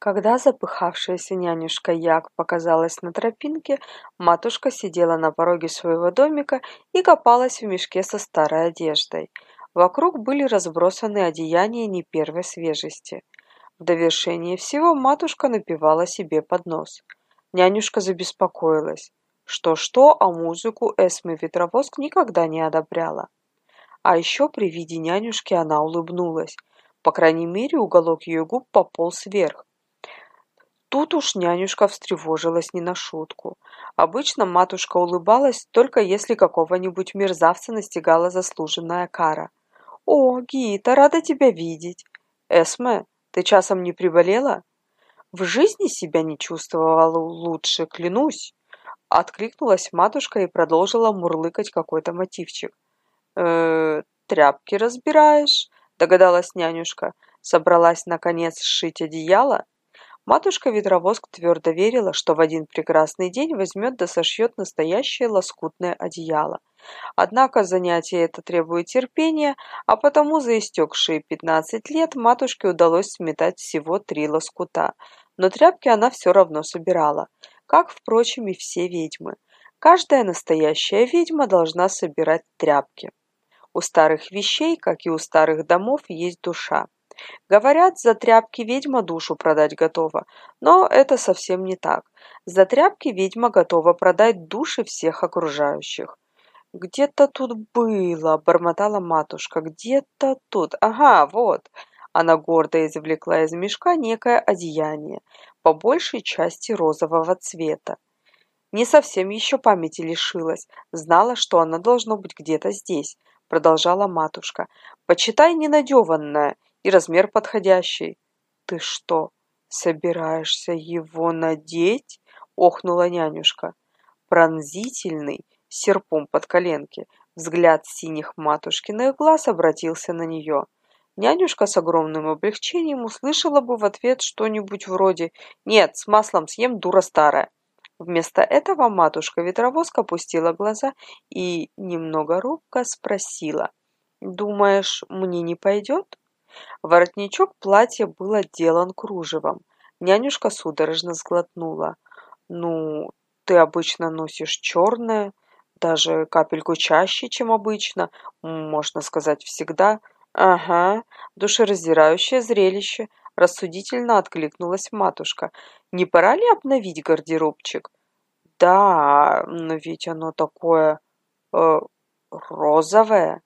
Когда запыхавшаяся нянюшка Як показалась на тропинке, матушка сидела на пороге своего домика и копалась в мешке со старой одеждой. Вокруг были разбросаны одеяния не первой свежести. В довершение всего матушка напевала себе под нос. Нянюшка забеспокоилась. Что-что, а музыку Эсме Ветровоск никогда не одобряла. А еще при виде нянюшки она улыбнулась. По крайней мере, уголок ее губ пополз вверх. Тут уж нянюшка встревожилась не на шутку. Обычно матушка улыбалась, только если какого-нибудь мерзавца настигала заслуженная кара. «О, Гита, рада тебя видеть!» «Эсме, ты часом не приболела?» «В жизни себя не чувствовала лучше, клянусь!» Откликнулась матушка и продолжила мурлыкать какой-то мотивчик. э тряпки разбираешь?» Догадалась нянюшка. Собралась, наконец, сшить одеяло? Матушка-ветровоск твердо верила, что в один прекрасный день возьмет да сошьет настоящее лоскутное одеяло. Однако занятие это требует терпения, а потому за истекшие пятнадцать лет матушке удалось сметать всего три лоскута. Но тряпки она все равно собирала, как, впрочем, и все ведьмы. Каждая настоящая ведьма должна собирать тряпки. У старых вещей, как и у старых домов, есть душа. Говорят, за тряпки ведьма душу продать готова, но это совсем не так. За тряпки ведьма готова продать души всех окружающих. «Где-то тут было», — бормотала матушка, — «где-то тут. Ага, вот». Она гордо извлекла из мешка некое одеяние, по большей части розового цвета. Не совсем еще памяти лишилась, знала, что она должно быть где-то здесь, продолжала матушка. Почитай ненадеванное и размер подходящий. Ты что, собираешься его надеть? охнула нянюшка. Пронзительный, серпом под коленки, взгляд синих матушкиных глаз обратился на нее. Нянюшка с огромным облегчением услышала бы в ответ что-нибудь вроде «Нет, с маслом съем, дура старая». Вместо этого матушка-ветровозка опустила глаза и немного робко спросила «Думаешь, мне не пойдет?» Воротничок платья был отделан кружевом. Нянюшка судорожно сглотнула. «Ну, ты обычно носишь черное, даже капельку чаще, чем обычно, можно сказать, всегда». «Ага, душераздирающее зрелище», — рассудительно откликнулась матушка. «Не пора ли обновить гардеробчик?» «Да, но ведь оно такое... Э, розовое».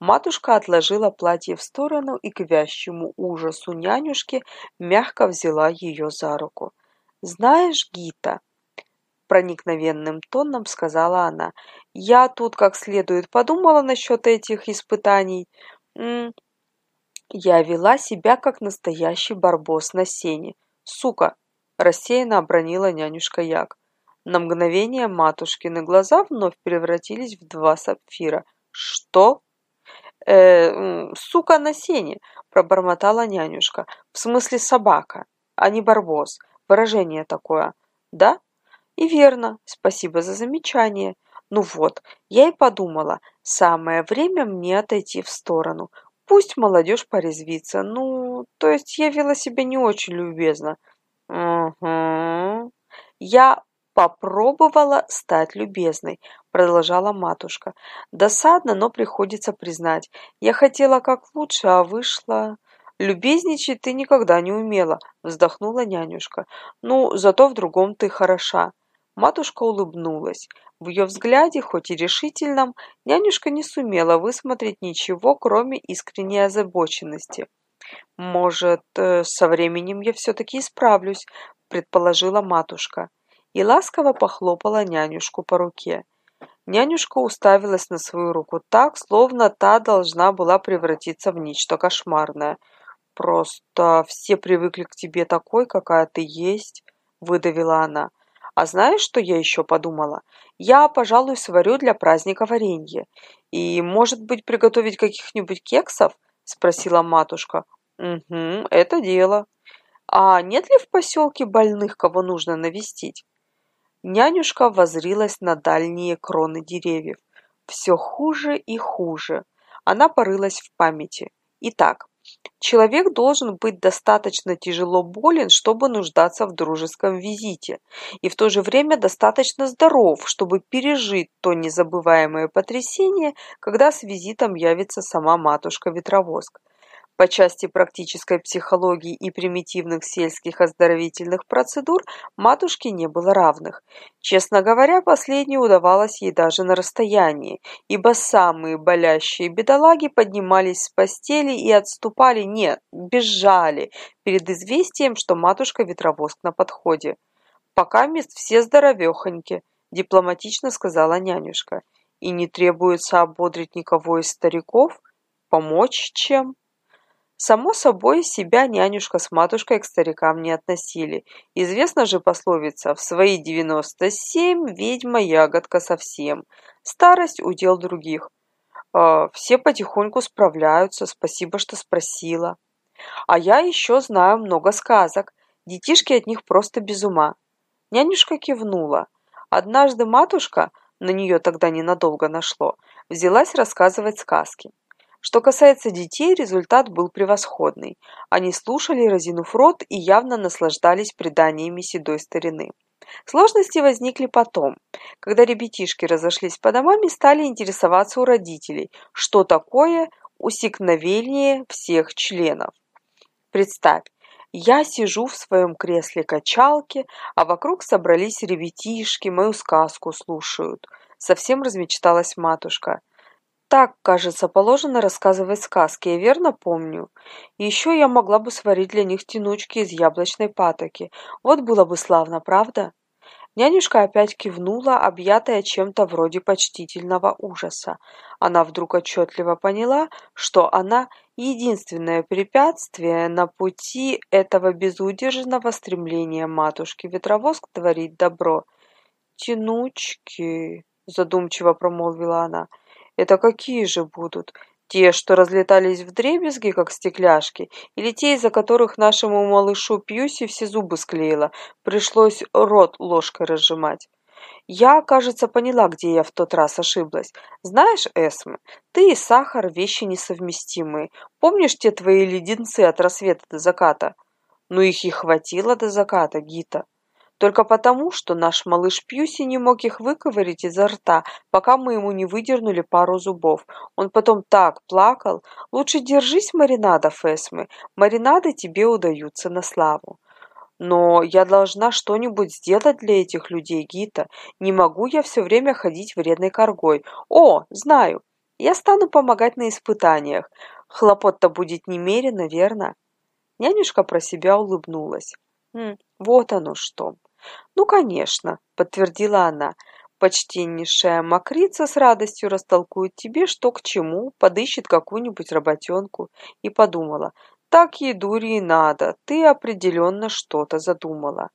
Матушка отложила платье в сторону и к вящему ужасу нянюшки мягко взяла ее за руку. «Знаешь, Гита», — проникновенным тоном сказала она, — «я тут как следует подумала насчет этих испытаний. М -м, я вела себя как настоящий барбос на сене. Сука!» — рассеянно обронила нянюшка Як. На мгновение матушкины глаза вновь превратились в два сапфира. «Что?» Э, сука на сене пробормотала нянюшка. В смысле собака а не барбос. Выражение такое. Да? И верно. Спасибо за замечание. Ну вот я и подумала. Самое время мне отойти в сторону. Пусть молодежь порезвится. Ну то есть я вела себя не очень любезно угу. я попробовала стать любезной продолжала матушка. Досадно но приходится признать. Я хотела как лучше а вышло любезничать ты никогда не умела вздохнула нянюшка. Ну зато в другом ты хороша матушка улыбнулась. В ее взгляде хоть и решительном нянюшка не сумела высмотреть ничего кроме искренней озабоченности. Может э, со временем я все таки исправлюсь предположила матушка и ласково похлопала нянюшку по руке. Нянюшка уставилась на свою руку так, словно та должна была превратиться в нечто кошмарное. «Просто все привыкли к тебе такой, какая ты есть», — выдавила она. «А знаешь, что я еще подумала? Я, пожалуй, сварю для праздника варенье. И, может быть, приготовить каких-нибудь кексов?» — спросила матушка. «Угу, это дело. А нет ли в поселке больных, кого нужно навестить?» Нянюшка воззрилась на дальние кроны деревьев. Все хуже и хуже. Она порылась в памяти. Итак, Человек должен быть достаточно тяжело болен, чтобы нуждаться в дружеском визите, и в то же время достаточно здоров, чтобы пережить то незабываемое потрясение, когда с визитом явится сама матушка-ветровоск. По части практической психологии и примитивных сельских оздоровительных процедур матушке не было равных. Честно говоря, последнее удавалось ей даже на расстоянии, ибо самые болящие бедолаги поднимались с постели и отступали, нет, бежали, перед известием, что матушка-ветровоск на подходе. «Пока мест все здоровехоньки», – дипломатично сказала нянюшка. «И не требуется ободрить никого из стариков? Помочь чем?» Само собой, себя нянюшка с матушкой к старикам не относили. Известна же пословица «в свои девяносто семь ведьма ягодка совсем». Старость – удел других. Э, все потихоньку справляются, спасибо, что спросила. А я еще знаю много сказок. Детишки от них просто без ума. Нянюшка кивнула. Однажды матушка, на нее тогда ненадолго нашло, взялась рассказывать сказки. Что касается детей, результат был превосходный. Они слушали, разинув рот, и явно наслаждались преданиями седой старины. Сложности возникли потом, когда ребятишки разошлись по домам и стали интересоваться у родителей, что такое усекновение всех членов. Представь, я сижу в своем кресле-качалке, а вокруг собрались ребятишки, мою сказку слушают. Совсем размечталась матушка. Так, кажется, положено рассказывать сказки, я верно помню. И еще я могла бы сварить для них тянучки из яблочной патоки. Вот было бы славно, правда? Нянюшка опять кивнула, объятая чем-то вроде почтительного ужаса. Она вдруг отчетливо поняла, что она единственное препятствие на пути этого безудержного стремления матушки Ветровоск творить добро. «Тянучки», — задумчиво промолвила она, — это какие же будут? Те, что разлетались вдребезги, как стекляшки, или те, из-за которых нашему малышу Пьюси все зубы склеило, пришлось рот ложкой разжимать? Я, кажется, поняла, где я в тот раз ошиблась. Знаешь, Эсме, ты и сахар – вещи несовместимые. Помнишь те твои леденцы от рассвета до заката? Ну, их и хватило до заката, Гита. Только потому, что наш малыш Пьюси не мог их выковырять изо рта, пока мы ему не выдернули пару зубов. Он потом так плакал. Лучше держись маринадов, Эсмы. Маринады тебе удаются на славу. Но я должна что-нибудь сделать для этих людей, Гита. Не могу я все время ходить вредной коргой. О, знаю. Я стану помогать на испытаниях. Хлопот-то будет немерено, верно? Нянюшка про себя улыбнулась. Вот оно что. «Ну, конечно», — подтвердила она. «Почтеннейшая мокрица с радостью растолкует тебе, что к чему, подыщет какую-нибудь работенку». И подумала, «Так ей дури и надо, ты определенно что-то задумала».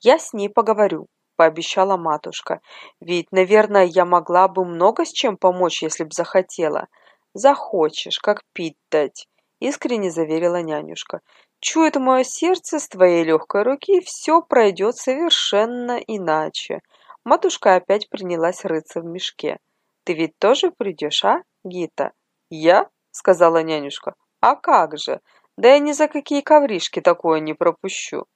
«Я с ней поговорю», — пообещала матушка. «Ведь, наверное, я могла бы много с чем помочь, если б захотела». «Захочешь, как пить дать», — искренне заверила нянюшка. Чует мое сердце, с твоей легкой руки все пройдет совершенно иначе. Матушка опять принялась рыться в мешке. Ты ведь тоже придешь, а, Гита? Я? сказала нянюшка. А как же? Да я ни за какие ковришки такое не пропущу.